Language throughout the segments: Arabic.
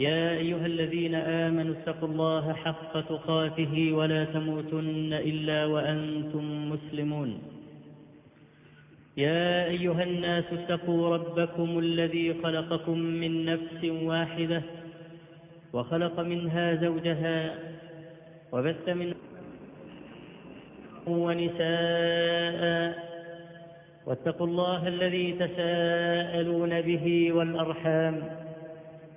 يا أيها الذين آمنوا اتقوا الله حق تقاته ولا تموتن إلا وأنتم مسلمون. يا أيها الناس اتقوا ربكم الذي خلقكم من نفس واحدة وخلق منها زوجها وبث من ونساء. واتقوا الله الذي تساءلون به والأرحام.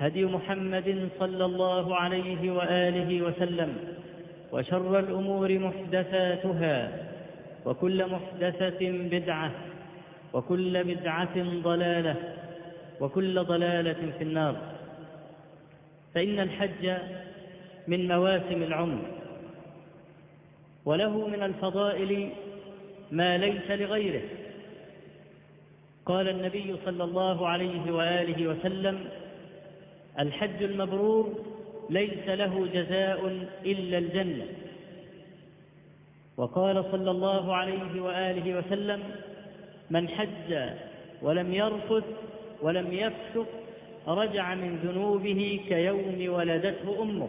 هدي محمد صلى الله عليه وآله وسلم وشر الأمور محدثاتها وكل محدثة بدعة وكل بدعة ضلالة وكل ضلالة في النار. فإن الحج من مواسم العمر وله من الفضائل ما ليس لغيره. قال النبي صلى الله عليه وآله وسلم الحج المبرور ليس له جزاء إلا الجنة. وقال صلى الله عليه وآله وسلم من حج ولم يرفث ولم يفسق رجع من ذنوبه كيوم ولدته أمه.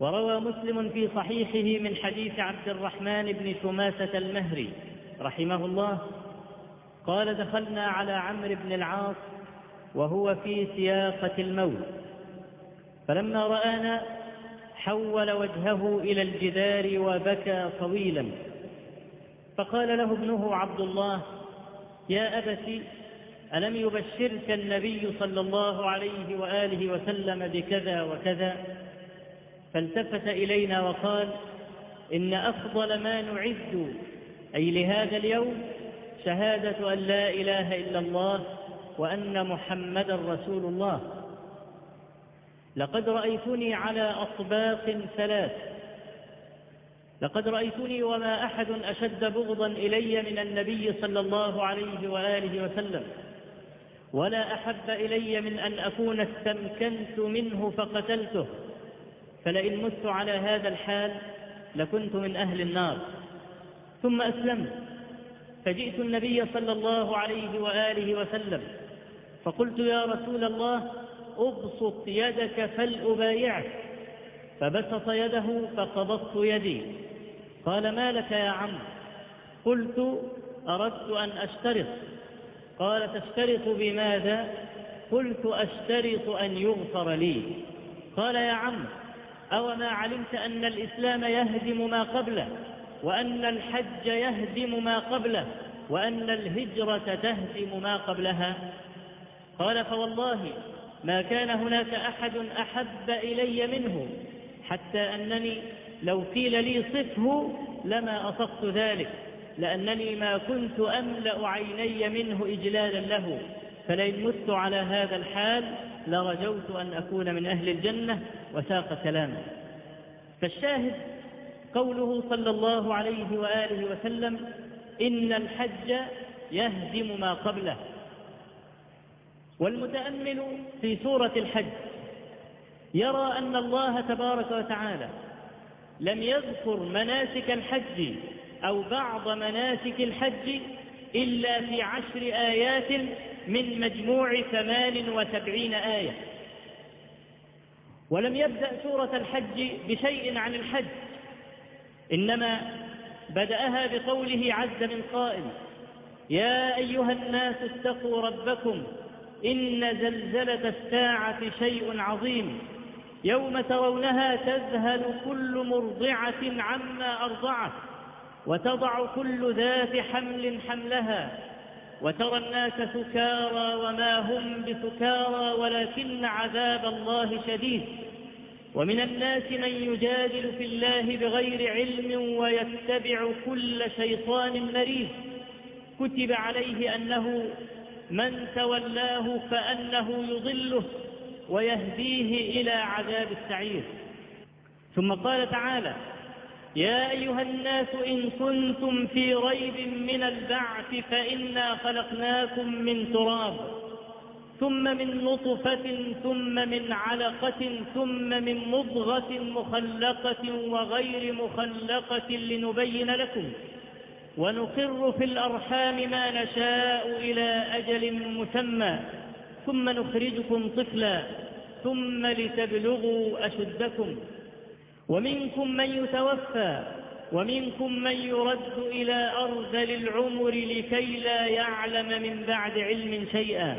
وروى مسلم في صحيحه من حديث عبد الرحمن بن شماسة المهري رحمه الله قال دخلنا على عمرو بن العاص وهو في سياقة الموت. فلما رآنا حول وجهه إلى الجدار وبكى طويلا. فقال له ابنه عبد الله يا أبت ألم يبشرك النبي صلى الله عليه وآله وسلم بكذا وكذا؟ فالتفت إلينا وقال إن أفضل ما نعد أي لهذا اليوم شهادة أن لا إله إلا الله وأن محمدا رسول الله. لقد رأيتني على أطباق ثلاث. لقد رأيتني وما أحد أشد بغضا إلي من النبي صلى الله عليه وآله وسلم. ولا أحب إلي من أن أكون استمكنت منه فقتلته. فلئن مت على هذا الحال لكنت من أهل النار. ثم أسلمت. فجئت النبي صلى الله عليه وآله وسلم. فقلت يا رسول الله أبسط يدك فلأبايعك. فبسط يده فقبضت يدي. قال ما لك يا عم؟ قلت أردت أن أشترط. قال تشترط بماذا؟ قلت أشترط أن يغفر لي. قال يا عم أو ما علمت أن الإسلام يهدم ما قبله وأن الحج يهدم ما قبله وأن الهجرة تهدم ما قبلها؟ قال فوالله ما كان هناك أحد أحب إلي منه حتى أنني لو قيل لي صفه لما أصفت ذلك لأنني ما كنت أملأ عيني منه إجلالا له فلئن مت على هذا الحال لرجوت أن أكون من أهل الجنة وساق كلامه. فالشاهد قوله صلى الله عليه وآله وسلم إن الحج يهدم ما قبله. والمتأمل في سورة الحج يرى أن الله تبارك وتعالى لم يذكر مناسك الحج أو بعض مناسك الحج إلا في عشر آيات من مجموع ثمان وسبعين آية. ولم يبدأ سورة الحج بشيء عن الحج إنما بدأها بقوله عز من قائل يا أيها الناس اتقوا ربكم إن زلزلة الساعة شيء عظيم. يوم ترونها تذهل كل مرضعة عما أرضعت وتضع كل ذات حمل حملها وترى الناس سكارى وما هم بسكارى ولكن عذاب الله شديد. ومن الناس من يجادل في الله بغير علم ويتبع كل شيطان مريض. كتب عليه أنه من تولاه فأنه يضله ويهديه إلى عذاب السعير. ثم قال تعالى يا أيها الناس إن كنتم في ريب من البعث فإنا خلقناكم من تراب ثم من نطفة ثم من علقة ثم من مضغة مخلقة وغير مخلقة لنبين لكم. ونقر في الأرحام ما نشاء إلى أجل مسمى ثم نخرجكم طفلا ثم لتبلغوا أشدكم. ومنكم من يتوفى ومنكم من يرد إلى أرذل العمر لكي لا يعلم من بعد علم شيئا.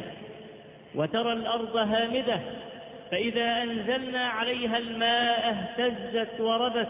وترى الأرض هامدة فإذا أنزلنا عليها الماء اهتزت وربت.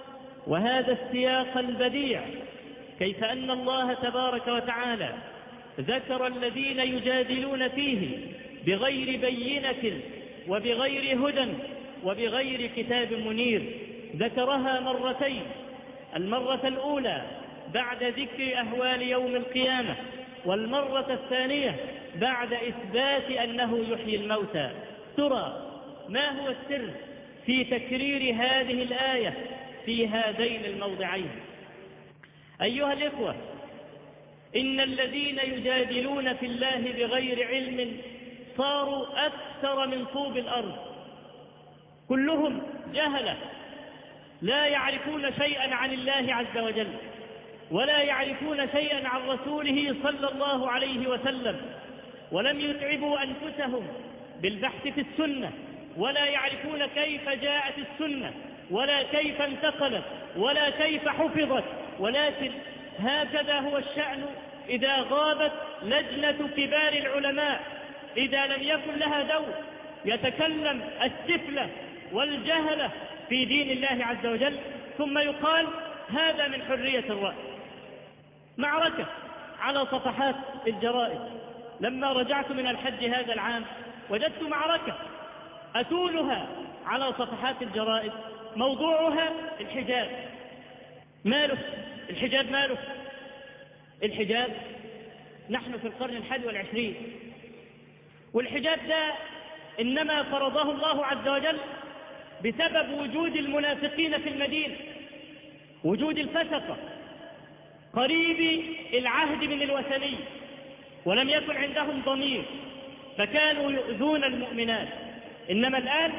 وهذا السياق البديع كيف أن الله تبارك وتعالى ذكر الذين يجادلون فيه بغير بينة وبغير هدى وبغير كتاب منير. ذكرها مرتين المرة الأولى بعد ذكر أهوال يوم القيامة والمرة الثانية بعد إثبات أنه يحيي الموتى. ترى ما هو السر في تكرير هذه الآية؟ في هذين الموضعين. أيها الإخوة إن الذين يجادلون في الله بغير علم صاروا أكثر من طوب الأرض. كلهم جهلة لا يعرفون شيئا عن الله عز وجل ولا يعرفون شيئا عن رسوله صلى الله عليه وسلم ولم يتعبوا أنفسهم بالبحث في السنة ولا يعرفون كيف جاءت السنة. ولا كيف انتقلت ولا كيف حفظت. ولكن هكذا هو الشأن إذا غابت لجنة كبار العلماء. إذا لم يكن لها دور يتكلم السفلة والجهلة في دين الله عز وجل ثم يقال هذا من حرية الرأي. معركة على صفحات الجرائد. لما رجعت من الحج هذا العام وجدت معركة أتولها على صفحات الجرائد. موضوعها الحجاب. ماله؟ الحجاب ماله؟ الحجاب نحن في القرن الحادي والعشرين. والحجاب ده إنما فرضه الله عز وجل بسبب وجود المنافقين في المدينة وجود الفسقة قريب العهد من الوثني ولم يكن عندهم ضمير فكانوا يؤذون المؤمنات. إنما الآن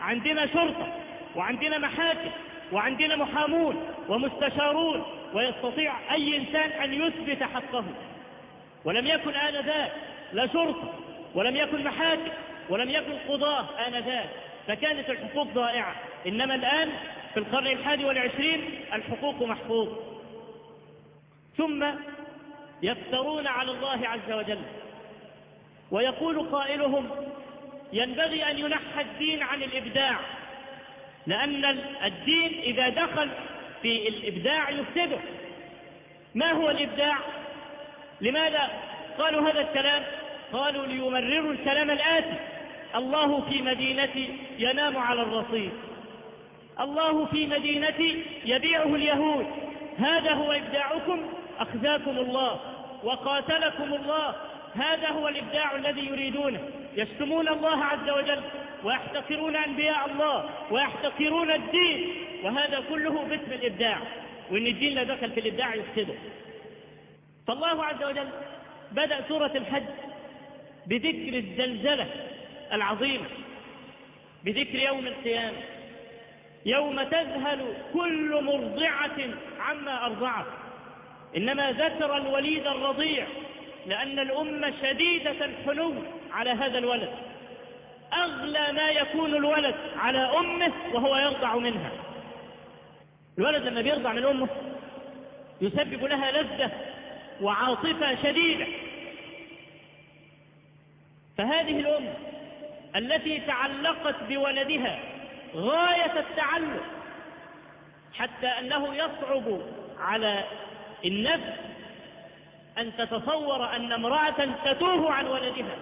عندنا شرطة. وعندنا محاكم وعندنا محامون ومستشارون ويستطيع أي إنسان أن يثبت حقه. ولم يكن آنذاك لا شرطة ولم يكن محاكم ولم يكن قضاة آنذاك. فكانت الحقوق ضائعة. إنما الآن في القرن الحادي والعشرين الحقوق محفوظ ثم يفترون على الله عز وجل. ويقول قائلهم ينبغي أن ينحى الدين عن الإبداع. لأن الدين إذا دخل في الإبداع يفسده. ما هو الإبداع؟ لماذا قالوا هذا الكلام؟ قالوا ليمرروا الكلام الآتي. الله في مدينتي ينام على الرصيف الله في مدينتي يبيعه اليهود. هذا هو إبداعكم؟ أخزاكم الله وقاتلكم الله. هذا هو الإبداع الذي يريدونه. يشتمون الله عز وجل ويحتقرون أنبياء الله ويحتقرون الدين وهذا كله باسم الإبداع وإن الدين لا دخل في الإبداع يفسده. فالله عز وجل بدأ سورة الحج بذكر الزلزلة العظيمة بذكر يوم القيامة يوم تذهل كل مرضعة عما أرضعت. إنما ذكر الوليد الرضيع لأن الأمة شديدة الحنو على هذا الولد. أغلى ما يكون الولد على أمه وهو يرضع منها. الولد لما بيرضع من أمه يسبب لها لذة وعاطفة شديدة. فهذه الأم التي تعلقت بولدها غاية التعلق حتى أنه يصعب على النفس أن تتصور أن امرأة تتوه عن ولدها.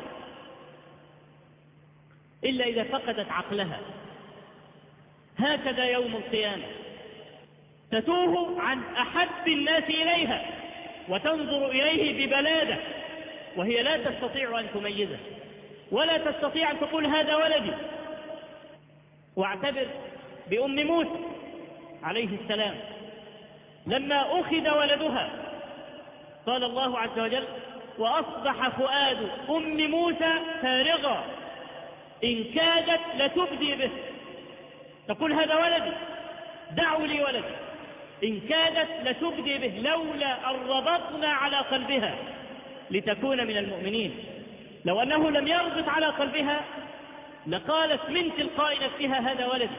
إلا إذا فقدت عقلها. هكذا يوم القيامة. تتوه عن أحب الناس إليها وتنظر إليه ببلادة وهي لا تستطيع أن تميزه ولا تستطيع أن تقول هذا ولدي. واعتبر بأم موسى عليه السلام لما أخذ ولدها قال الله عز وجل وأصبح فؤاد أم موسى فارغا إن كادت لتبدي به. تقول هذا ولدي دعوا لي ولدي. إن كادت لتبدي به لولا أن ربطنا على قلبها. لتكون من المؤمنين. لو أنه لم يربط على قلبها لقالت من تلقاء نفسها هذا ولدي.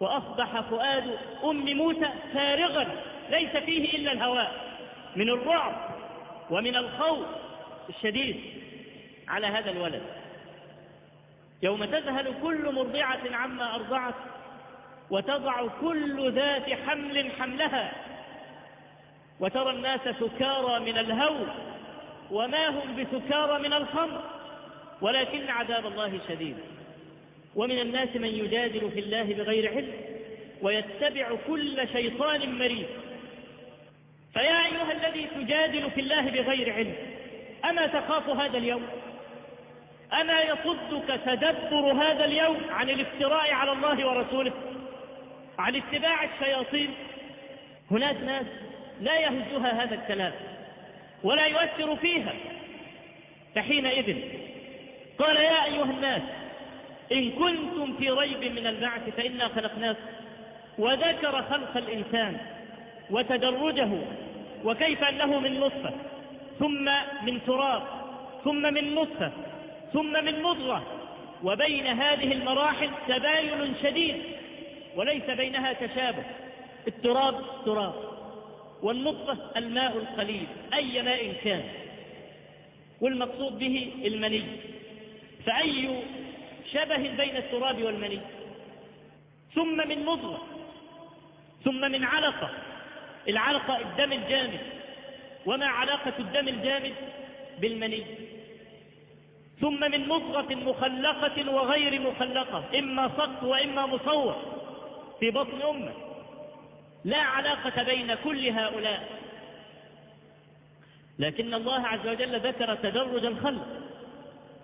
وأصبح فؤاد أم موسى فارغا ليس فيه إلا الهواء. من الرعب ومن الخوف الشديد على هذا الولد. يوم تذهل كل مرضعة عما أرضعت وتضع كل ذات حمل حملها وترى الناس سكارى من الهول وما هم بسكارى من الخمر ولكن عذاب الله شديد. ومن الناس من يجادل في الله بغير علم ويتبع كل شيطان مريد فيا أيها الذي تجادل في الله بغير علم أما تخاف هذا اليوم؟ أما يصدك تدبر هذا اليوم عن الافتراء على الله ورسوله عن اتباع الشياطين. هناك ناس لا يهزها هذا الكلام ولا يؤثر فيها. فحينئذ قال يا أيها الناس إن كنتم في ريب من البعث فإنا خلقناكم وذكر خلق الإنسان وتدرجه وكيف أنه من نطفة ثم من تراب ثم من نطفة ثم من مضغة وبين هذه المراحل تباين شديد وليس بينها تشابه. التراب تراب والنطفة الماء القليل أي ماء كان. والمقصود به المني. فأي شبه بين التراب والمني؟ ثم من مضغة ثم من علقة. العلقة الدم الجامد. وما علاقة الدم الجامد بالمني؟ ثم من مضغة مخلقة وغير مخلقة إما صك وإما مصور في بطن أمة. لا علاقة بين كل هؤلاء. لكن الله عز وجل ذكر تدرج الخلق.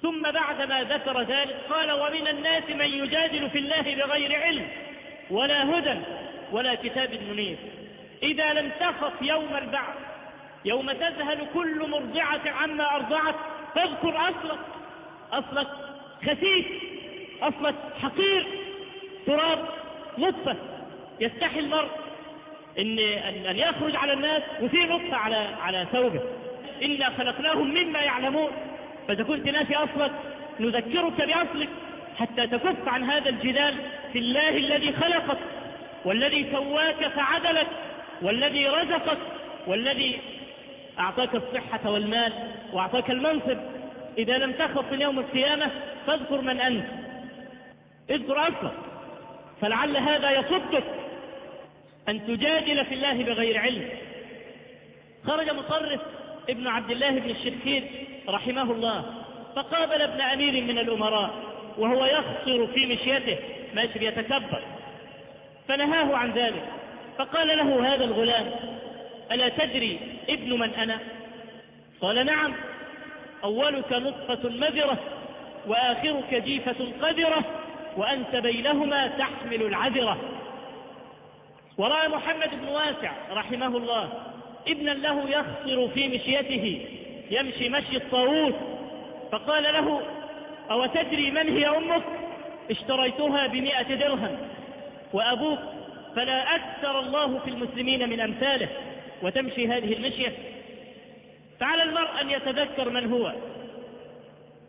ثم بعدما ذكر ذلك قال ومن الناس من يجادل في الله بغير علم ولا هدى ولا كتاب منير. إذا لم تخف يوم البعث يوم تذهل كل مرضعة عما أرضعت فاذكر أصلك. أصلك خسيس أصلك حقير تراب نطفة يستحي المرء إن, أن يخرج على الناس وفي نطفة على, على ثوبه. إنا خلقناهم مما يعلمون. فإذا كنت ناسي أصلك نذكرك بأصلك حتى تكف عن هذا الجدال في الله الذي خلقك والذي سواك فعدلك والذي رزقك والذي أعطاك الصحة والمال وأعطاك المنصب. إذا لم تخف في يوم القيامة فاذكر من أنت. اذكر أصلك. فلعل هذا يصدك أن تجادل في الله بغير علم. خرج مصرف ابن عبد الله بن الشركير رحمه الله فقابل ابن أمير من الأمراء وهو يخصر في مشيته ماشي بيتكبر فنهاه عن ذلك فقال له هذا الغلام ألا تدري ابن من أنا؟ قال نعم. أولك نطفة مذرة وآخرك جيفة قذرة وأنت بينهما تحمل العذرة. ورأى محمد بن واسع رحمه الله ابنا له يخطر في مشيته يمشي مشي الطاووس فقال له أو تدري من هي أمك؟ اشتريتها بمئة درهم. وأبوك فلا أكثر الله في المسلمين من أمثاله. وتمشي هذه المشية. فعلى المرء أن يتذكر من هو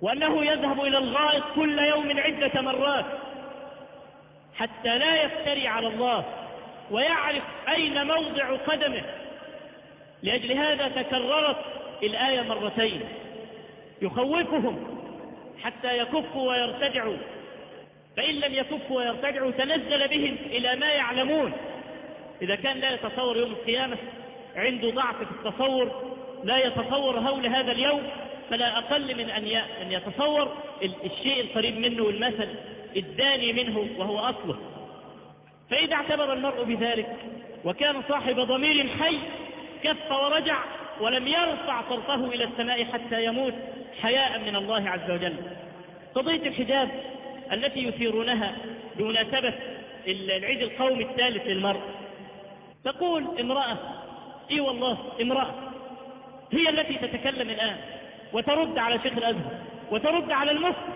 وأنه يذهب إلى الغائط كل يوم عدة مرات حتى لا يفتري على الله ويعرف أين موضع قدمه. لأجل هذا تكررت الآية مرتين يخوفهم حتى يكفوا ويرتدعوا فإن لم يكفوا ويرتدعوا تنزل بهم إلى ما يعلمون. إذا كان لا يتصور يوم القيامة عنده ضعف في التصور لا يتصور هول هذا اليوم فلا أقل من أن يتصور الشيء القريب منه والمثل الداني منه وهو أصله. فإذا اعتبر المرء بذلك وكان صاحب ضمير حي كف ورجع ولم يرفع طرفه إلى السماء حتى يموت حياء من الله عز وجل. قضية الحجاب التي يثيرونها بمناسبة العيد القومي الثالث للمرء. تقول امرأة إي والله امرأة هي التي تتكلم الآن وترد على شيخ الأزهر وترد على المفتي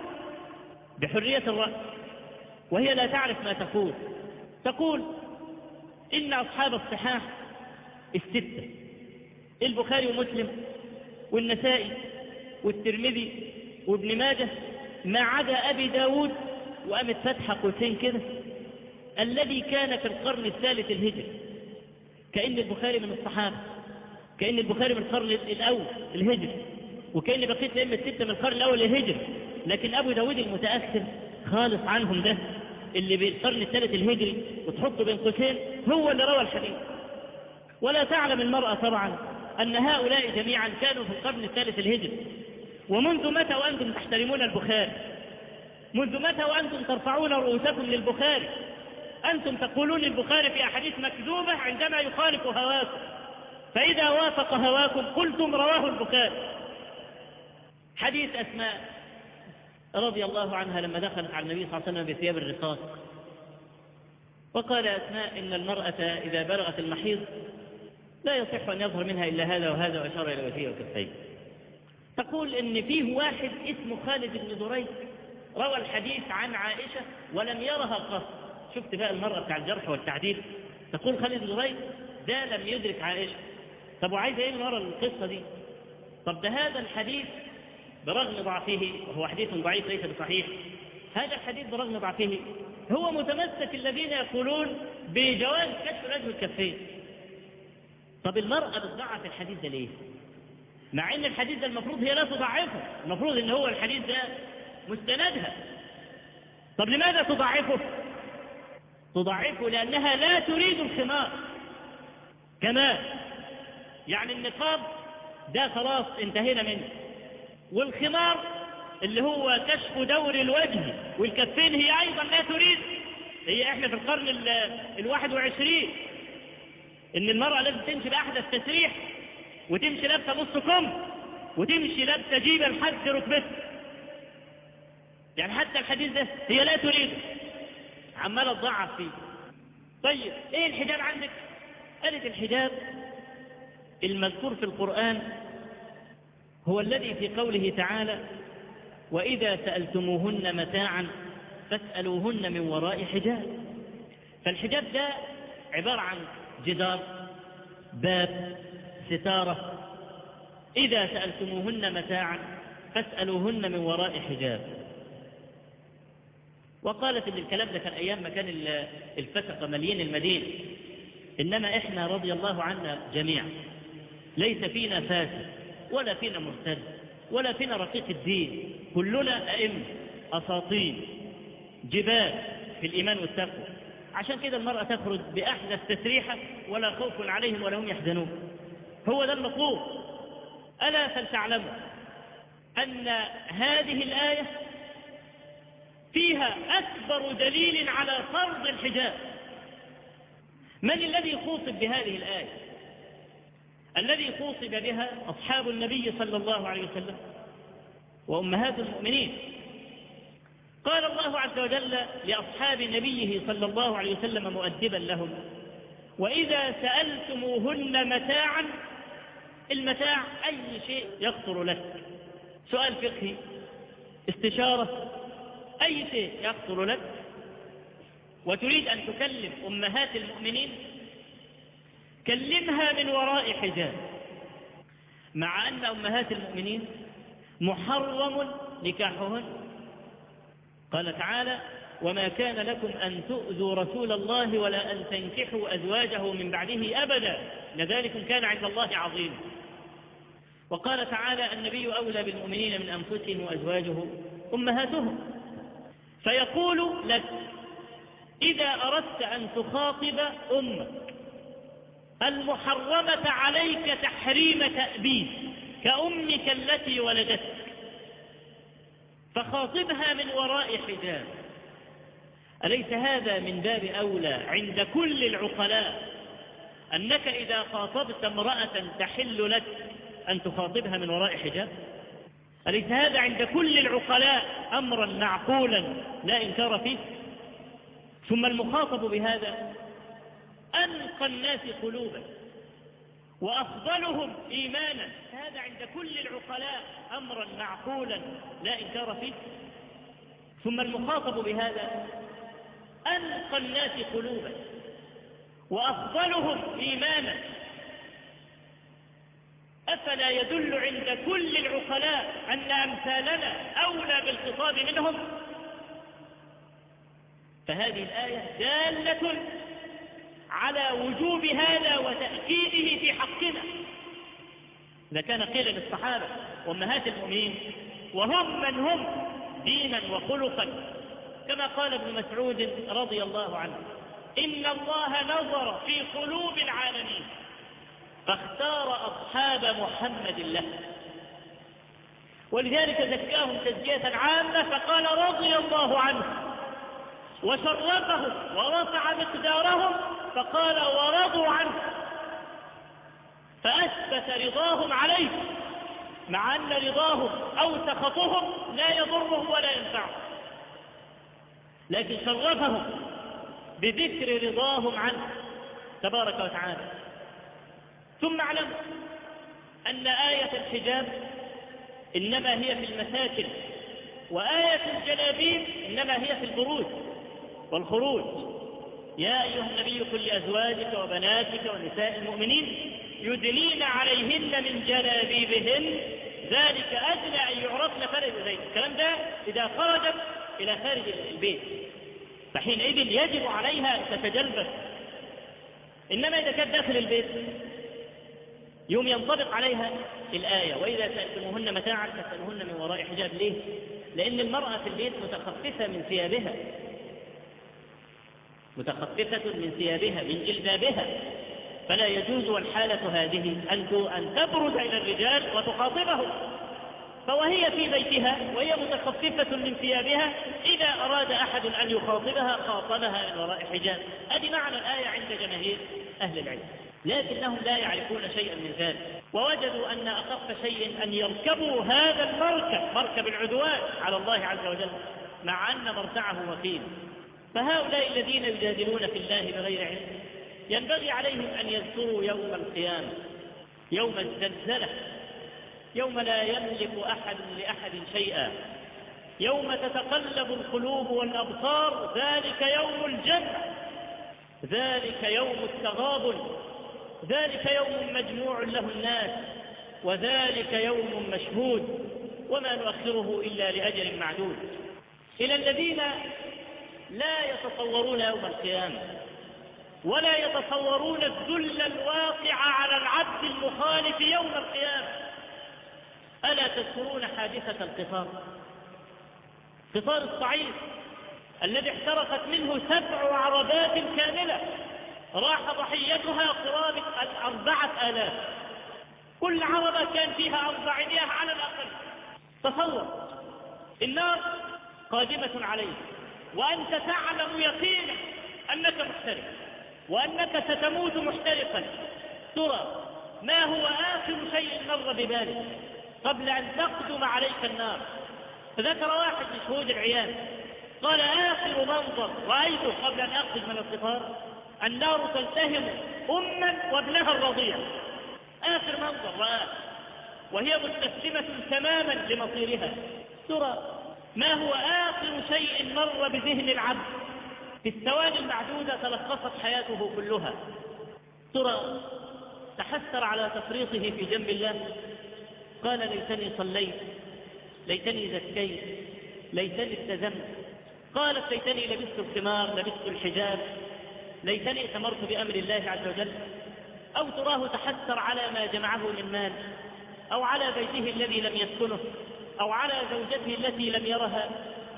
بحرية الرأي وهي لا تعرف ما تقول. تقول إن أصحاب الصحاح الستة البخاري ومسلم والنسائي والترمذي وابن ماجه ما عدا أبي داود وقامت فتحة قوسين كده الذي كان في القرن الثالث الهجري كأن البخاري من الصحابة. كأن البخاري من القرن الأول الهجري. وكأن بقية الأئمة الستة من القرن الأول الهجري. لكن أبو داود المتأخر خالص عنهم ده اللي بالقرن الثالث الهجري وتحطه بين قوسين هو اللي روى الحديث. ولا تعلم المرأة طبعا أن هؤلاء جميعا كانوا في القرن الثالث الهجري. ومنذ متى وأنتم تحترمون البخاري؟ منذ متى وأنتم ترفعون رؤوسكم للبخاري؟ أنتم تقولون البخاري في أحاديث مكذوبة عندما يخالف هواكم فإذا وافق هواكم قلتم رواه البخاري. حديث أسماء رضي الله عنها لما دخلت على النبي صلى الله عليه وسلم بثياب الرقاق وقال أسماء إن المرأة إذا بلغت المحيض لا يصح أن يظهر منها إلا هذا وهذا وأشار إلى وجهه وكفيه. تقول إن فيه واحد اسمه خالد بن دريك روى الحديث عن عائشة ولم يرها قط. شفت بقى المرأة بتاع الجرح والتعديل. تقول خالد بن دريك ده لم يدرك عائشة. طب وعايز إيه من ورا القصة دي؟ طب ده هذا الحديث برغم ضعفه وهو حديث ضعيف ليس بصحيح. هذا الحديث برغم ضعفه. هو متمسك الذين يقولون بجواز كشف الوجه والكفين طب المرأة بتضعف الحديث ده ليه؟ مع إن الحديث ده المفروض هي لا تضعفه. المفروض إن هو الحديث ده مستندها. طب لماذا تضعفه؟ تضعفه لأنها لا تريد الخمار. كمان يعني النقاب ده خلاص انتهينا منه. والخمار اللي هو كشف دور الوجه والكفين هي أيضا لا تريد. هي إحنا في القرن الواحد وعشرين. إن المرأة لازم تمشي بأحدث تسريح وتمشي لابسة نص كم وتمشي لابسة جيبة لحد ركبتها يعني حتى الحديث ده هي لا تريد عمالة تضعف فيه. طيب إيه الحجاب عندك؟ قالت الحجاب المذكور في القرآن هو الذي في قوله تعالى وإذا سألتموهن متاعا فاسألوهن من وراء حجاب. فالحجاب ده عبارة عن جدار باب ستارة. إذا سألتموهن متاعا فاسألوهن من وراء حجاب. وقالت ان الكلام ده كان أيام ما كان الفسقه مليين المدينة إنما إحنا رضي الله عنا جميعا. ليس فينا فاسد ولا فينا مرتد ولا فينا رقيق الدين. كلنا أئمة اساطين جبال في الإيمان والتقوى. عشان كده المرأة تخرج بأحدث تسريحة ولا خوف عليهم ولا هم يحزنون. هو ده المطلوب. ألا فلتعلموا أن هذه الآية فيها أكبر دليل على فرض الحجاب. من الذي خوطب بهذه الآية؟ الذي خوطب بها أصحاب النبي صلى الله عليه وسلم وأمهات المؤمنين. قال الله عز وجل لأصحاب نبيه صلى الله عليه وسلم مؤدبا لهم وإذا سألتموهن متاعا المتاع أي شيء يخطر لك. سؤال فقهي استشارة أي شيء يخطر لك؟ وتريد أن تكلم أمهات المؤمنين كلمها من وراء حجاب. مع أن أمهات المؤمنين محرم نكاحهن. قال تعالى وما كان لكم أن تؤذوا رسول الله ولا أن تنكحوا أزواجه من بعده أبدا. لذلك كان عند الله عظيم. وقال تعالى النبي أولى بالمؤمنين من أنفسهم وأزواجه أمهاتهم. فيقول لك إذا أردت أن تخاطب أمك المحرمة عليك تحريم تأبيد كأمك التي ولدتك. فخاطبها من وراء حجاب. أليس هذا من باب أولى عند كل العقلاء؟ أنك إذا خاطبت امرأة تحل لك أن تخاطبها من وراء حجاب؟ أليس هذا عند كل العقلاء أمرا معقولا لا إنكار فيه؟ ثم المخاطب بهذا أنقى الناس قلوبا وأفضلهم إيمانا. هذا عند كل العقلاء أمرا معقولا لا إنكار فيه. ثم المخاطب بهذا أنقى الناس قلوبا وأفضلهم إيمانا. أفلا يدل عند كل العقلاء أن أمثالنا أولى بالخطاب منهم؟ فهذه الآية دالة على وجوب هذا وتأكيده في حقنا. إذا كان قيل للصحابة وأمهات المؤمنين وهم من هم دينا وخلقا كما قال ابن مسعود رضي الله عنه إن الله نظر في قلوب العالمين فاختار أصحاب محمد له. ولذلك زكاهم تزكية عامة فقال رضي الله عنه وشرفهم ورفع مقدارهم فقال ورضوا عنه. فأثبت رضاهم عليه مع أن رضاهم أو سخطهم لا يضرهم ولا ينفعهم. لكن شرفهم بذكر رضاهم عنه تبارك وتعالى. ثم اعلم أن آية الحجاب إنما هي في المساكن وآية الجلابيب إنما هي في البروج والخروج. يا أيها النبي قل لأزواجك وبناتك ونساء المؤمنين يدلين عليهن من جلابيبهن. ذلك أدنى أن يعرفن فلا يؤذين الكلام ده إذا خرجت إلى خارج البيت. فحينئذ يجب عليها أن تتجلبس. إنما إذا كانت داخل البيت يوم ينطبق عليها الآية وإذا سألتموهن متاعا فاسألوهن من وراء حجاب. ليه؟ لأن المرأة في البيت متخففة من ثيابها. متخففة من ثيابها من جلبابها فلا يجوز والحالة هذه أن أن تبرز إلى الرجال وتخاطبه فوهي في بيتها وهي متخففة من ثيابها إذا أراد أحد أن يخاطبها خاطبها من وراء حجاب. هذه معنى الآية عند جماهير أهل العلم. لكنهم لا يعرفون شيئا من ذلك. ووجدوا أن أخف شيء أن يركبوا هذا المركب مركب العدوان على الله عز وجل مع أن مرتعه وكيل. فهؤلاء الذين يجادلون في الله بغير علم ينبغي عليهم أن يذكروا يوم القيامة يوم الزلزلة يوم لا يملك أحد لأحد شيئا يوم تتقلب القلوب والأبصار ذلك يوم الجمع ذلك يوم التغابن ذلك يوم مجموع له الناس وذلك يوم مشهود وما نؤخره إلا لأجل معدود إلى الذين لا يتصورون يوم القيامة ولا يتصورون الذل الواقع على العبد المخالف يوم القيامة. ألا تذكرون حادثة القطار؟ قطار الصعيد الذي احترقت منه سبع عربات كاملة راح ضحيتها قرابة أربعة آلاف. كل عربة كان فيها أربعمائة على الأقل. تصور النار قادمة عليك وأنت تعلم يقينا أنك محترق وأنك ستموت محترقا ترى ما هو آخر شيء مر ببالك قبل أن تقدم عليك النار؟ فذكر واحد من شهود العيان قال آخر منظر رأيته قبل أن أخرج من القطار النار تلتهم أما وابنها الرضيع. آخر منظر رآه وهي مستسلمة تماما لمصيرها. ترى ما هو آخر شيء مر بذهن العبد؟ في الثواني المعدودة تلخصت حياته كلها. ترى تحسر على تفريطه في جنب الله؟ قال ليتني صليت ليتني زكيت ليتني التزمت. قالت ليتني لبست الثمار لبست الحجاب ليتني ثمرت بأمر الله عز وجل. أو تراه تحسر على ما جمعه من مال أو على بيته الذي لم يسكنه. أو على زوجته التي لم يرها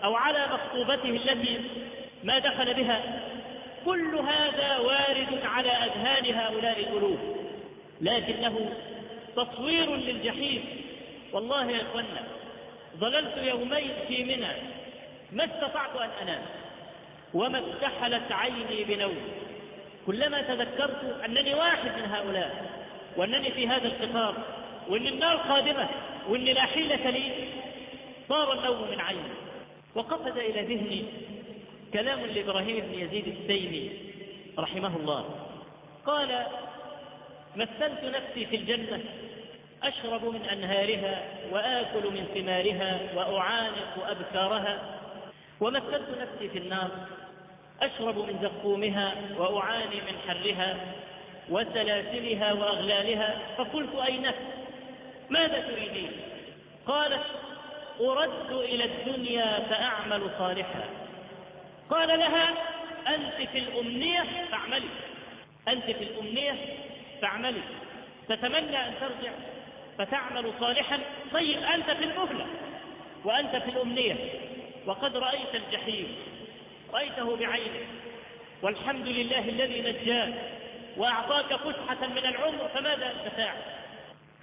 أو على مخطوبته التي ما دخل بها كل هذا وارد على أذهان هؤلاء القلوب. لكنه تصوير للجحيم. والله يا إخوانا ظللت يومين في منى ما استطعت أن أنام وما استحلت عيني بنوم. كلما تذكرت أنني واحد من هؤلاء وأنني في هذا القطار وأن النار قادمة. وأن لا حيلة لي صار النوم من عيني وقفز إلى ذهني كلام لإبراهيم بن يزيد التيمي رحمه الله. قال مثلت نفسي في الجنة أشرب من أنهارها وآكل من ثمارها وأعانق أبكارها ومثلت نفسي في النار أشرب من زقومها وأعاني من حرها وسلاسلها وأغلالها فقلت أي نفس ماذا تريدين؟ قالت أرد إلى الدنيا فأعمل صالحا. قال لها أنت في الأمنية فاعملي. أنت في الأمنية فاعملي. تتمنى أن ترجع فتعمل صالحا؟ طيب أنت في المهلة وأنت في الأمنية. وقد رأيت الجحيم رأيته بعينك. والحمد لله الذي نجاك وأعطاك فسحة من العمر فماذا أنت فاعل؟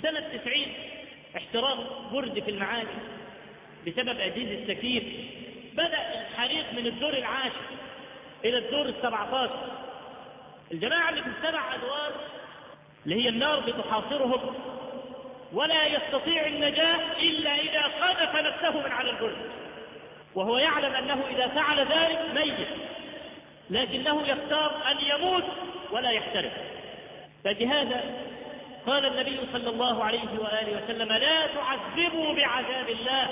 سنة تسعين احتراق برد في المعادي بسبب أجهزة التكييف بدأ الحريق من الدور العاشر إلى الدور السبعة عشر الجماعة اللي في السبع أدوار اللي هي النار بتحاصرهم ولا يستطيع النجاة إلا إذا قذف نفسه من على البرد وهو يعلم أنه إذا فعل ذلك ميت لكنه يختار أن يموت ولا يحترق. فلهذا قال النبي صلى الله عليه وآله وسلم لا تعذبوا بعذاب الله.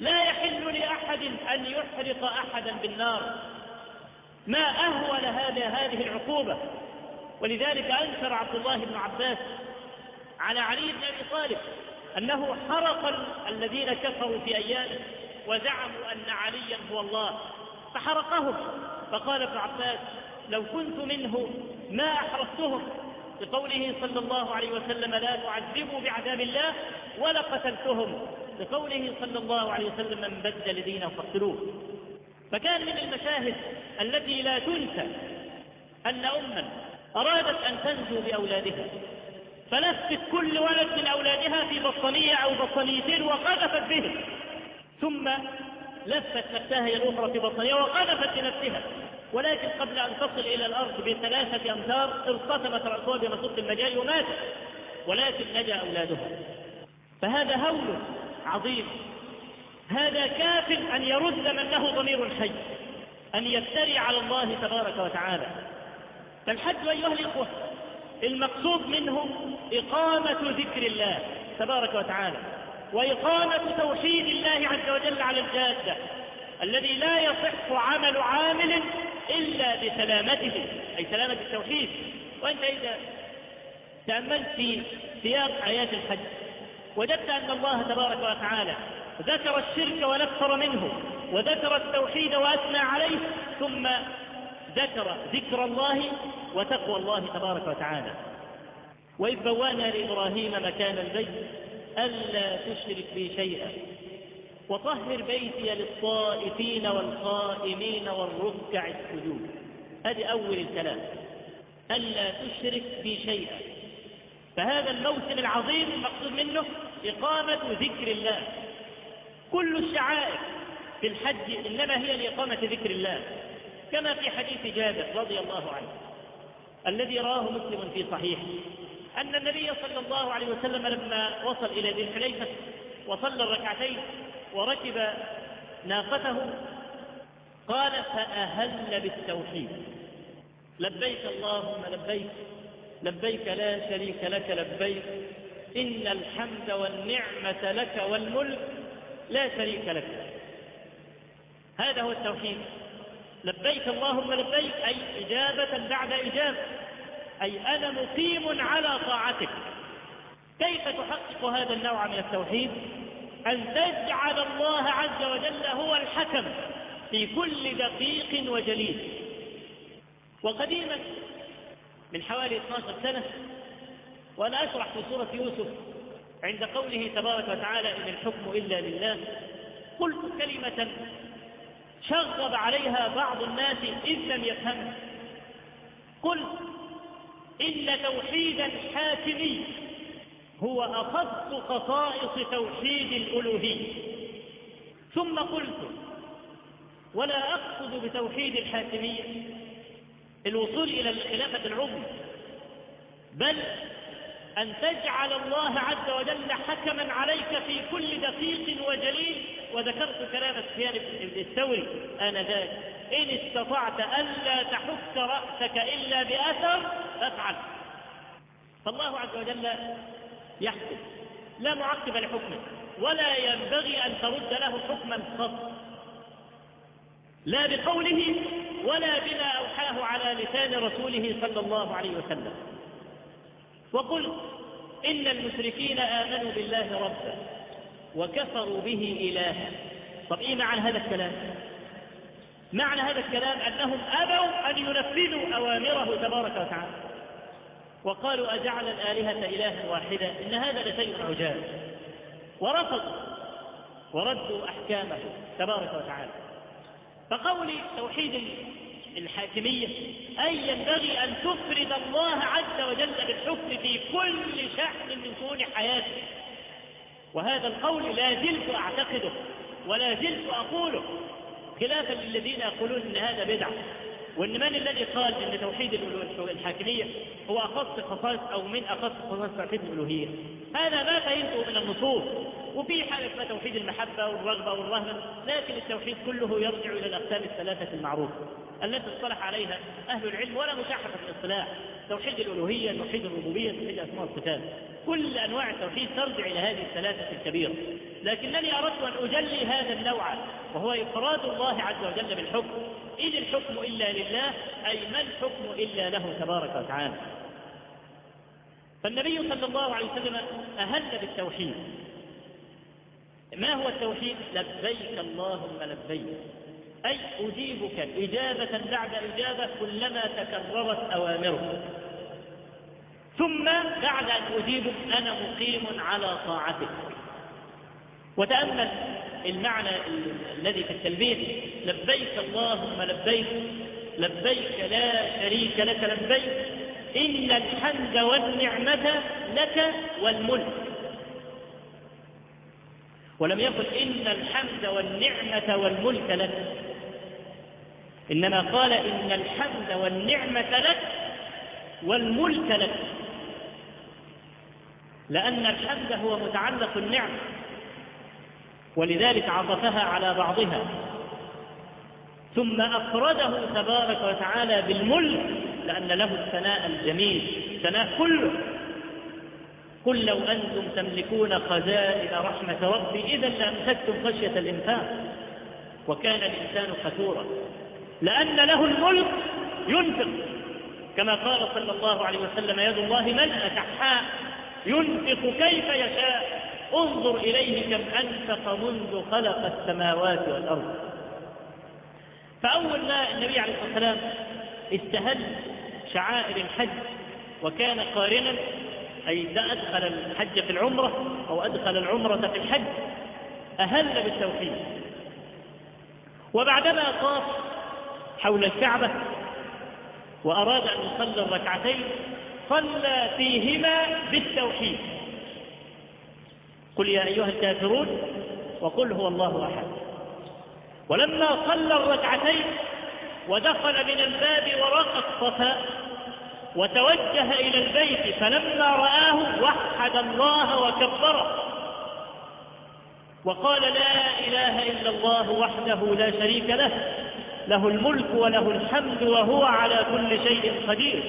لا يحل لأحد أن يحرق أحدا بالنار. ما أهول هذا هذه العقوبة. ولذلك أنكر عبد الله بن عباس على علي بن أبي طالب أنه حرق الذين كفروا في أيامه وزعموا أن عليا هو الله. فحرقهم. فقال ابن عباس لو كنت منه ما أحرقتهم؟ بقوله صلى الله عليه وسلم لا تعذبوا بعذاب الله ولا قتلتهم. بقوله صلى الله عليه وسلم من بدل دينه فاقتلوه. فكان من المشاهد التي لا تنسى أن أما أرادت أن تنجو بأولادها فلفت كل ولد من أولادها في بطانية أو بطانيتين وقذفت بهم ثم لفت نفسها هي الأخرى في بطانية وقذفت بنفسها. ولكن قبل أن تصل إلى الأرض بثلاثة أمتار ارتطمت رأسها بمسوق المجال وماتت ولكن نجا أولادها. فهذا هول عظيم. هذا كاف أن يرد من له ضمير حي أن يفتري على الله تبارك وتعالى. فالحج أيها الإخوة المقصود منه إقامة ذكر الله تبارك وتعالى وإقامة توحيد الله عز وجل على الجادة الذي لا يصح عمل عامل إلا بسلامته أي سلامة التوحيد. وأنت إذا تأملت في سياق آيات الحج وجدت أن الله تبارك وتعالى ذكر الشرك ونفر منه وذكر التوحيد وأثنى عليه ثم ذكر ذكر الله وتقوى الله تبارك وتعالى. وإذ بوانا لإبراهيم مكان البيت ألا تشرك بي شيئا. وطهر بيتي للطائفين والقائمين والركع السجود. هذه أول الكلام. ألا تشرك بي شيئا. فهذا الموسم العظيم المقصود منه إقامة ذكر الله. كل الشعائر في الحج إنما هي لإقامة ذكر الله. كما في حديث جابر رضي الله عنه الذي رواه مسلم في صحيحه أن النبي صلى الله عليه وسلم لما وصل إلى ذي الحليفة وصلى الركعتين وركب ناقته قال فأهل بالتوحيد. لبيك اللهم لبيك لبيك لا شريك لك لبيك إن الحمد والنعمة لك والملك لا شريك لك. هذا هو التوحيد. لبيك اللهم لبيك أي إجابة بعد إجابة أي أنا مقيم على طاعتك. كيف تحقق هذا النوع من التوحيد؟ أن تجعل الله عز وجل هو الحكم في كل دقيق وجليل. وقديما من حوالي 12 سنة وأنا أشرح في سورة يوسف عند قوله تبارك وتعالى إن الحكم إلا لله. قلت كلمة شغب عليها بعض الناس إذ لم يفهمها. قلت إن توحيد الحاكمي هو أخص خصائص توحيد الألوهية. ثم قلت ولا أقصد بتوحيد الحاكمية الوصول إلى الخلافة العظمى بل أن تجعل الله عز وجل حكما عليك في كل دقيق وجليل. وذكرت كلام سفيان بن الثوري آنذاك إن استطعت ألا تحك رأسك إلا بأثر فافعل. فالله عز وجل يحكم. لا معقب لحكمه ولا ينبغي أن ترد له حكما خط لا بقوله ولا بما أوحاه على لسان رسوله صلى الله عليه وسلم. وقلت إن المشركين آمنوا بالله ربا وكفروا به إلها. طب إيه معنى هذا الكلام؟ معنى هذا الكلام أنهم أبوا أن ينفذوا أوامره تبارك وتعالى. وقالوا أجعل الآلهة إلها واحدا إن هذا لشيء عجاب. ورفضوا وردوا أحكامه تبارك وتعالى. فقول توحيد الحاكمية أي ينبغي أن تفرد الله عز وجل بالحكم في كل شأن من شؤون حياته. وهذا القول لا زلت أعتقده ولا زلت أقوله خلافا للذين يقولون أن هذا بدعة. وإن من الذي قال ان توحيد الحاكمية؟ هو أخص خصائص أو من أخص خصائص توحيد الألوهية. هذا ما فهمته من النصوص. توحيد المحبة والرغبة والرهبه لكن التوحيد كله يرجع إلى الأقسام الثلاثة المعروفه التي اصطلح عليها أهل العلم ولا مشاحه في الاصطلاح. توحيد الألوهية توحيد الربوبية توحيد الاسماء والصفات كل أنواع التوحيد ترجع إلى هذه الثلاثة الكبيرة. لكنني أردت أن أجلي هذا النوع وهو إفراد الله عز وجل بالحكم. إن الحكم إلا لله أي ما الحكم إلا له تبارك وتعالى. فالنبي صلى الله عليه وسلم أهل بالتوحيد. ما هو التوحيد؟ لبيك اللهم لبيك. أي أجيبك إجابة بعد إجابة كلما تكررت أوامرك. ثم بعد أن أجيبك أنا مقيم على طاعتك. وتأمل المعنى الذي في التلبية لبيك اللهم لبيك. لبيك لا شريك لك لبيك. إن الحمد والنعمة لك والملك. ولم يقل إن الحمد والنعمة والملك لك. إنما قال إن الحمد والنعمة لك والملك لك. لأن الحمد هو متعلق النعمة ولذلك عطفها على بعضها. ثم أفرده تبارك وتعالى بالملك لأن له الثناء الجميل الثناء كله. قل لو أنتم تملكون خزائن رحمة ربي إذا لأمسكتم خشية الإنفاق. وكان الإنسان خسورا. لأن له الملك ينفق. كما قال صلى الله عليه وسلم يد الله ملأ كحاء ينفق كيف يشاء. انظر إليه كم أنفق منذ خلق السماوات والأرض. فأول ما النبي عليه الصلاة والسلام استهل شعائر الحج وكان قارنا أي أدخل الحج في العمرة أو أدخل العمرة في الحج أهل بالتوحيد. وبعدما طاف حول الكعبة وأراد أن يصلي الركعتين صلى فيهما بالتوحيد. قل يا أيها الكافرون وقل هو الله أحد. ولما صلى الركعتين ودخل من الباب وراء وتوجه إلى البيت فلما رآه وحد الله وكبره. وقال لا إله إلا الله وحده لا شريك له له الملك وله الحمد وهو على كل شيء قدير.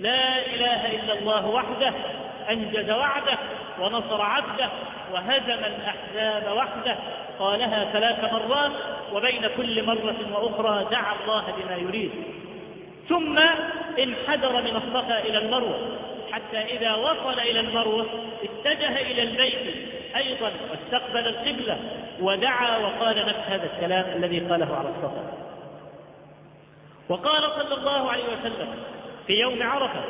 لا إله إلا الله وحده أنجز وعده ونصر عبده وهزم الأحزاب وحده. قالها ثلاث مرات وبين كل مرة وأخرى دعا الله بما يريد. ثم انحدر من الصفا إلى المروة حتى إذا وصل إلى المروة اتجه إلى البيت أيضا واستقبل القبلة ودعا وقال نفس هذا الكلام الذي قاله على الصفا. وقال صلى الله عليه وسلم في يوم عرفة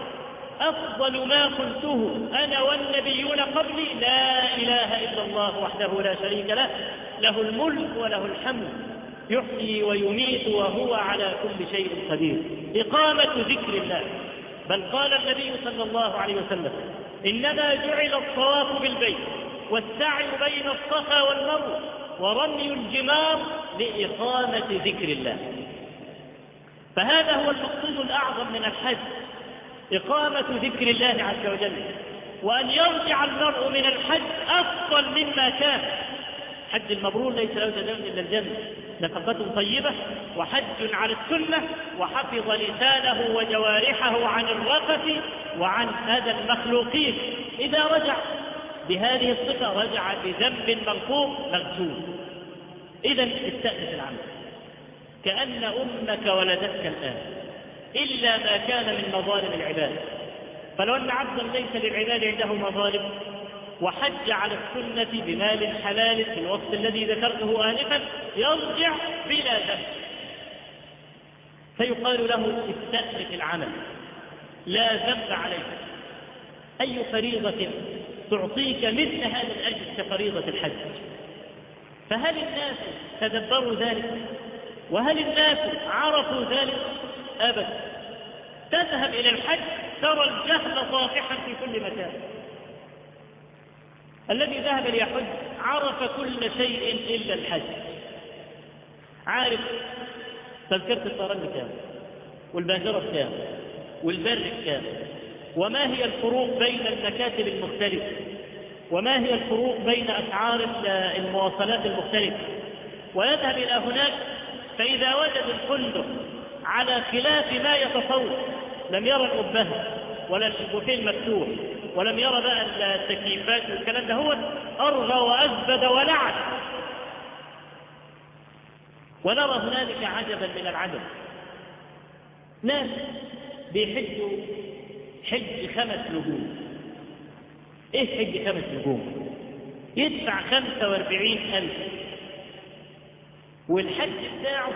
أفضل ما قلته أنا والنبيون قبلي لا إله إلا الله وحده لا شريك له له الملك وله الحمد. يحيي ويميت وهو على كل شيء قدير. إقامة ذكر الله. بل قال النبي صلى الله عليه وسلم إنما جعل الطواف بالبيت والسعي بين الصفا والمروة ورمي الجمار لإقامة ذكر الله. فهذا هو المقصود الأعظم من الحج إقامة ذكر الله عز وجل وأن يرجع المرء من الحج أفضل مما كان. حج المبرور ليس له جزاء إلا الجنة. نفقة طيبة وحج على السنة وحفظ لسانه وجوارحه عن الرفث وعن أذى المخلوقين. إذا رجع بهذه الصفة رجع بذنب مرفوع مغسول إذا استأنف العمل. كأن أمك ولدتك الآن إلا ما كان من مظالم العباد. فلو أن عبدا ليس للعباد عنده مظالم وحج على السنة بمال حلال في الوقت الذي ذكرته آنفا يرجع بلا ذنب. فيقال له استأنف العمل لا ذنب عليك. أي فريضة تعطيك مثل هذا الأجر كفريضة الحج؟ فهل الناس تدبروا ذلك؟ وهل الناس عرفوا ذلك؟ أبدا. تذهب إلى الحج ترى الجهل طافحا في كل مكان. الذي ذهب ليحج عرف كل شيء إلا الحج. عارف تذكرة الطيران بكام؟ والباجرة بكام؟ والبر بكام؟ وما هي الفروق بين المكاتب المختلفة؟ وما هي الفروق بين أسعار المواصلات المختلفة؟ ويذهب إلى هناك فإذا وجد الفندق على خلاف ما يتصور لم يرى الأبهة ولا البوفيه المفتوح. ولم يرى بقى التكييفات والكلام ده هو أرغى وأزبد ولعن ونرى هنالك عجبا من العجب. ناس بيحجوا حج خمس نجوم. إيه حج خمس نجوم؟ يدفع خمسة وأربعين ألف. والحج بتاعه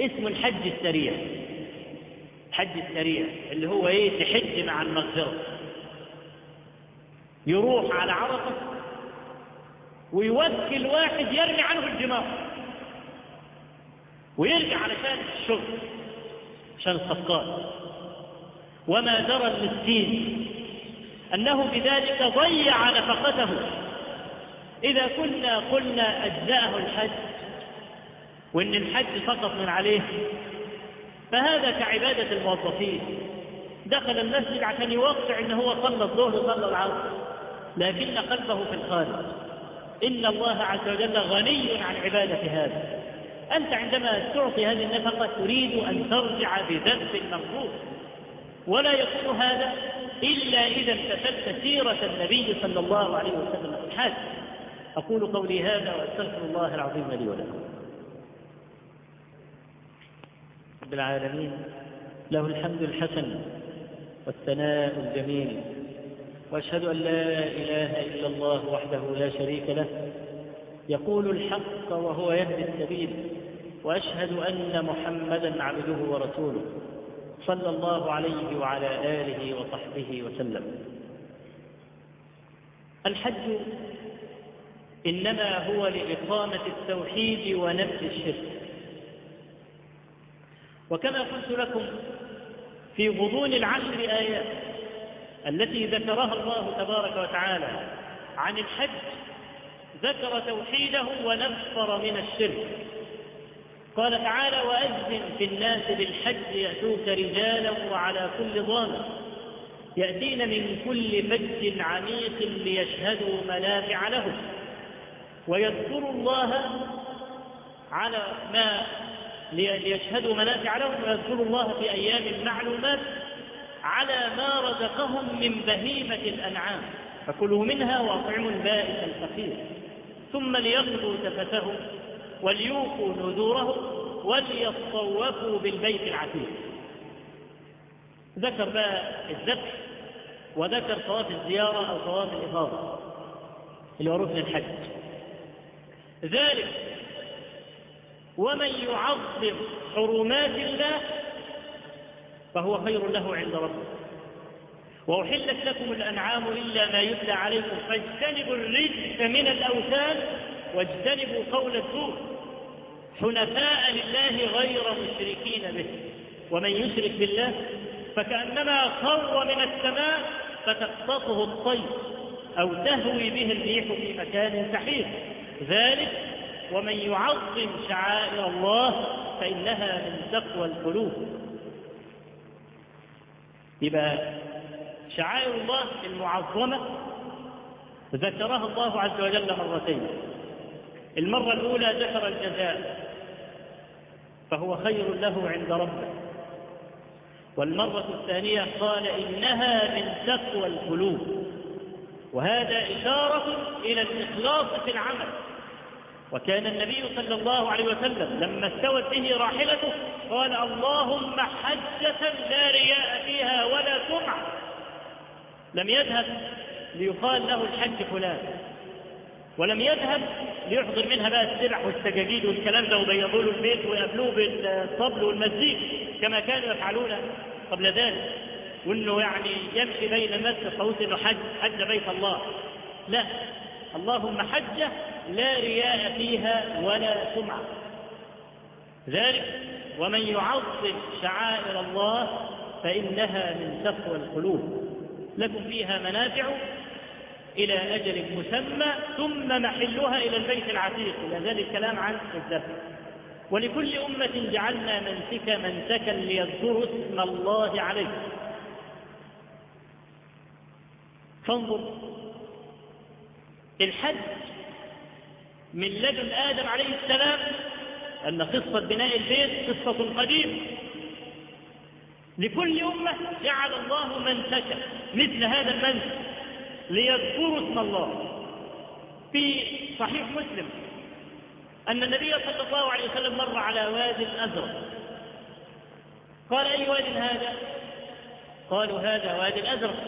اسمه الحج السريع. الحج السريع اللي هو إيه؟ تحج مع المغفرة. يروح على عرفة ويوكل واحد يرمي عنه الجمار ويرجع علشان الشغل عشان الصفقات وما درى المسكين أنه بذلك ضيع نفقته. إذا كنا قلنا أجزاءه الحج وإن الحج فقط من عليه فهذا كعبادة الموظفين. دخل المسجد عشان يوقع إن هو صلى الظهر وصلى العصر. لكن قلبه في الخارج. إن الله عز وجل غني عن عبادة هذا. أنت عندما تعطي هذه النفقة تريد أن ترجع بذنب مغفور. ولا يكون هذا إلا إذا امتثلت سيرة النبي صلى الله عليه وسلم في أقول قولي هذا وأستغفر الله العظيم لي ولكم. رب العالمين له الحمد الحسن والثناء الجميل. وأشهد أن لا إله إلا الله وحده لا شريك له. يقول الحق وهو يهدي السبيل. وأشهد أن محمدا عبده ورسوله صلى الله عليه وعلى آله وصحبه وسلم. الحج إنما هو لإقامة التوحيد ونفس الشرك. وكما قلت لكم في غضون العشر آيات التي ذكرها الله تبارك وتعالى عن الحج ذكر توحيده ونفر من الشرك. قال تعالى وأذن في الناس بالحج يأتوك رجالا وعلى كل ضامر يأتين من كل فج عميق ليشهدوا منافع لهم. ويذكروا الله على ما ليشهدوا منافع لهم ويذكروا الله في أيام معلومات. على ما رزقهم من بهيمة الأنعام. فكلوا منها وأطعموا البائس الفقير. ثم ليقضوا تفتهم وليوفوا نذورهم وليطوفوا بالبيت العتيق. ذكر بقى الذبح وذكر طواف الزيارة أو طواف الإفاضة اللي هو ركن الحج. ذلك ومن يعظم حرمات الله فهو خير له عند ربه. وأحلت لكم الأنعام إلا ما يتلى عليكم. فاجتنبوا الرجس من الأوثان واجتنبوا قول الزور حنفاء لله غير مشركين به. ومن يشرك بالله فكأنما خر من السماء فتخطفه الطير أو تهوي به الريح في مكان سحيق. ذلك ومن يعظم شعائر الله فإنها من تقوى القلوب. يبقى شعائر الله المعظمة ذكرها الله عز وجل مرتين. المرة الأولى ذكر الجزاء فهو خير له عند ربه. والمرة الثانية قال إنها من تقوى القلوب. وهذا إشارة إلى الإخلاص في العمل. وكان النبي صلى الله عليه وسلم لما استوت به راحلته قال اللهم حجة لا رياء فيها ولا سمعة. لم يذهب ليقال له الحج فلان ولم يذهب ليحضر منها بقى السلع والسجاجيد والكلام ده وبيضوا له البيت ويقابلوه بالطبل والمزيك كما كانوا يفعلون قبل ذلك. وإنه يعني يمشي بين المسجد الطاووس إنه حج حج بيت الله. لا اللهم حجة لا رياء فيها ولا سمعة. ذلك ومن يعظم شعائر الله فإنها من تقوى القلوب. لكم فيها منافع إلى أجل مسمى ثم محلها إلى البيت العتيق. إلى ذلك الكلام عن الذبح ولكل أمة جعلنا منسك منسكا ليذكروا اسم الله عليه. فانظر الحج من لدن آدم عليه السلام أن قصة بناء البيت قصة قديمة. لكل أمة جعل الله منسكا مثل هذا المنسك ليذكروا اسم الله. في صحيح مسلم أن النبي صلى الله عليه وسلم مر على واد أزرق. قال أي واد هذا؟ قالوا هذا واد أزرق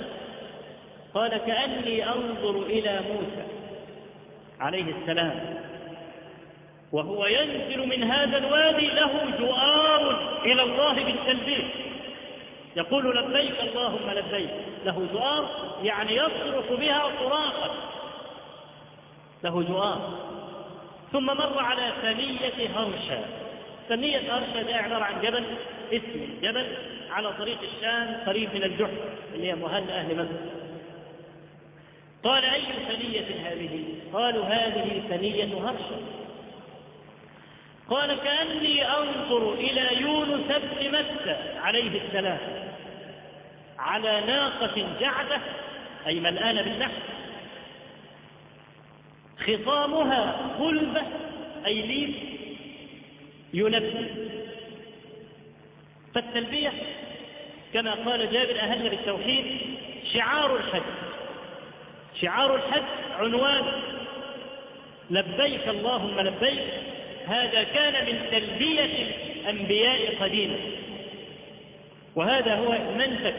قال كأني أنظر إلى موسى. عليه السلام. وهو ينزل من هذا الوادي له جؤار إلى الله بالتلبيس يقول لبيك اللهم لبيك. له جؤار يعني يصرخ بها صراخا. له جؤار ثم مر على ثنية هرشا. ثنية هرشا ده عبارة عن جبل اسم جبل على طريق الشام قريب من الجحفة اللي هي مهل أهل مكة. قال أي ثنية هذه؟ قالوا هذه ثنية هرشا قال كأني أنظر إلى يونس بن متى عليه السلام على ناقة جعدة أي ملآنة بالنحل خصامها خلبة أي ليف يلبي فالتلبية كما قال جابر أهل بالتوحيد شعار الحج. شعار الحج عنوان لبيك اللهم لبيك هذا كان من تلبية الأنبياء قديما. وهذا هو المنسك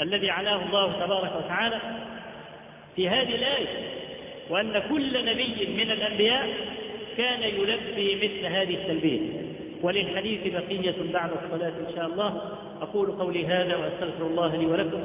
الذي علاه الله تبارك وتعالى في هذه الآية وأن كل نبي من الأنبياء كان يلبي مثل هذه التلبية. وللحديث بقية بعد الصلاة إن شاء الله. أقول قولي هذا وأستغفر الله لي ولكم.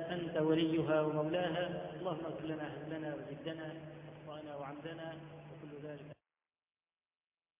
أنت وليها ومولاها اللهم اغفر لنا هزلنا وجدنا وأنا وعمدنا وكل ذلك